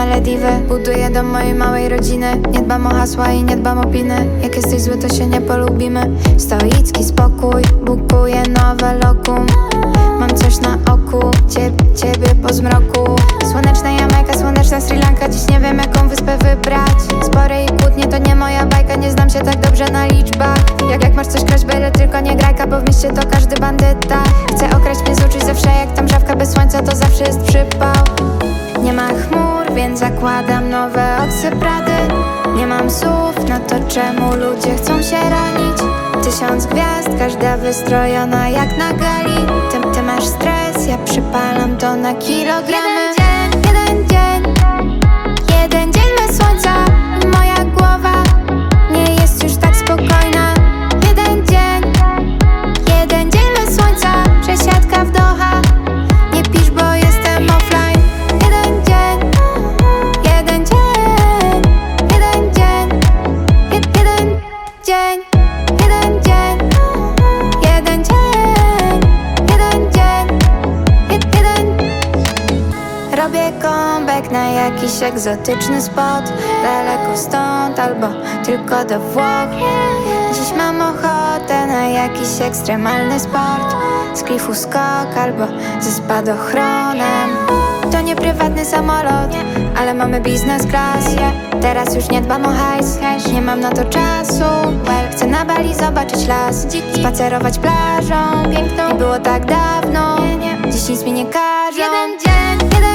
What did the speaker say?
Malediwy Buduję dom mojej małej rodziny. Nie dbam o hasła i nie dbam o piny. Jak jesteś zły to się nie polubimy. Stoicki spokój, bukuję nowe lokum. Mam coś na oku, ciebie, ciebie po zmroku. Słoneczna Jamajka, słoneczna Sri Lanka. Dziś nie wiem jaką wyspę wybrać. Spory i kłótnie to nie moja bajka. Nie znam się tak dobrze na liczbach. Jak jak masz coś kraść byle, tylko nie grajka Bo w mieście to każdy bandyta. Chcę okraść mnie z zawsze jak tam żawka Bez słońca to zawsze jest przypał nie ma chmur, więc zakładam nowe oksy Prady Nie mam słów na to, czemu ludzie chcą się ranić. Tysiąc gwiazd, każda wystrojona jak na gali. Ty, ty masz stres, ja przypalam to na kilogramy Robię comeback na jakiś egzotyczny spot. Daleko stąd albo tylko do Włoch. Dziś mam ochotę na jakiś ekstremalny sport. Z klifu skok albo ze spadochronem. To nie prywatny samolot, ale mamy biznes class Teraz już nie dbam o hajs, nie mam na to czasu. Chcę na Bali zobaczyć las, spacerować plażą Piękną, było tak dawno, dziś nic mi nie każą. Jeden dzień, jeden